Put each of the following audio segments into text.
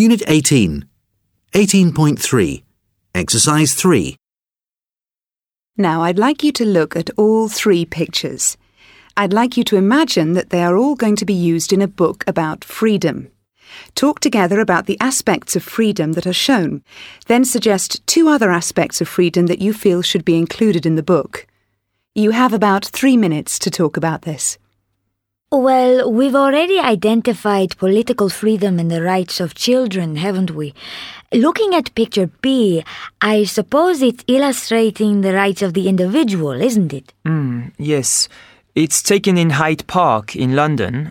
Unit 18. 18.3. Exercise 3. Now, I'd like you to look at all three pictures. I'd like you to imagine that they are all going to be used in a book about freedom. Talk together about the aspects of freedom that are shown, then suggest two other aspects of freedom that you feel should be included in the book. You have about three minutes to talk about this. Well, we've already identified political freedom and the rights of children, haven't we? Looking at picture B, I suppose it's illustrating the rights of the individual, isn't it? Mm, yes. It's taken in Hyde Park in London.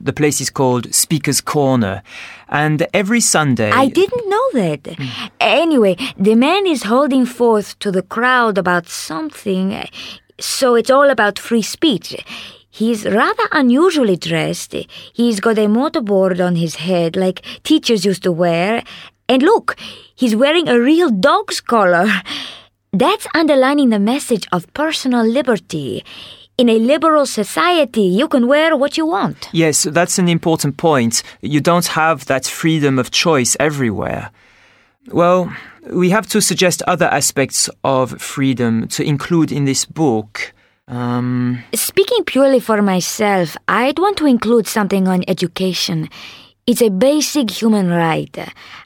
The place is called Speaker's Corner. And every Sunday. I didn't know that. Anyway, the man is holding forth to the crowd about something, so it's all about free speech. He's rather unusually dressed. He's got a mortarboard on his head, like teachers used to wear. And look, he's wearing a real dog's collar. That's underlining the message of personal liberty. In a liberal society, you can wear what you want. Yes, that's an important point. You don't have that freedom of choice everywhere. Well, we have to suggest other aspects of freedom to include in this book. Um, Speaking purely for myself, I'd want to include something on education. It's a basic human right.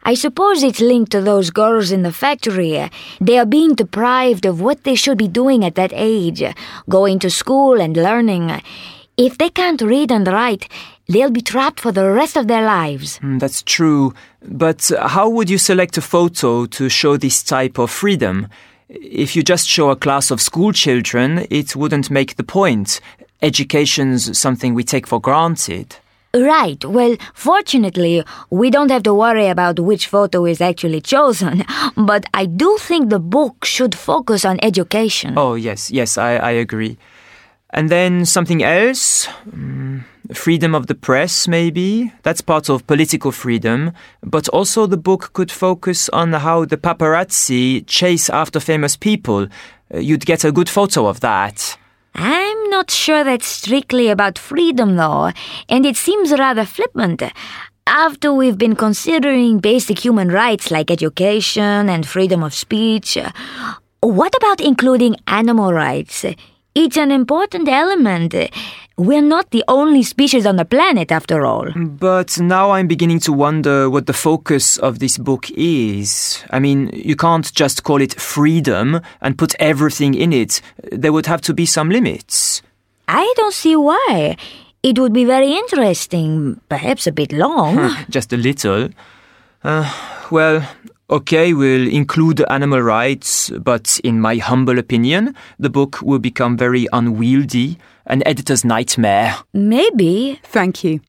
I suppose it's linked to those girls in the factory. They are being deprived of what they should be doing at that age going to school and learning. If they can't read and write, they'll be trapped for the rest of their lives. mm, that's true. But how would you select a photo to show this type of freedom? If you just show a class of school children, it wouldn't make the point. Education's something we take for granted. Right. Well, fortunately, we don't have to worry about which photo is actually chosen. But I do think the book should focus on education. Oh, yes, yes, I, I agree. And then something else? Mm, freedom of the press, maybe? That's part of political freedom. But also, the book could focus on how the paparazzi chase after famous people. Uh, You'd get a good photo of that. I'm not sure that's strictly about freedom, though, and it seems rather flippant. After we've been considering basic human rights like education and freedom of speech, what about including animal rights? It's an important element. We're not the only species on the planet, after all. But now I'm beginning to wonder what the focus of this book is. I mean, you can't just call it freedom and put everything in it. There would have to be some limits. I don't see why. It would be very interesting, perhaps a bit long. just a little. Uh, well, okay, we'll include animal rights, but in my humble opinion, the book will become very unwieldy, an editor's nightmare. Maybe. Thank you.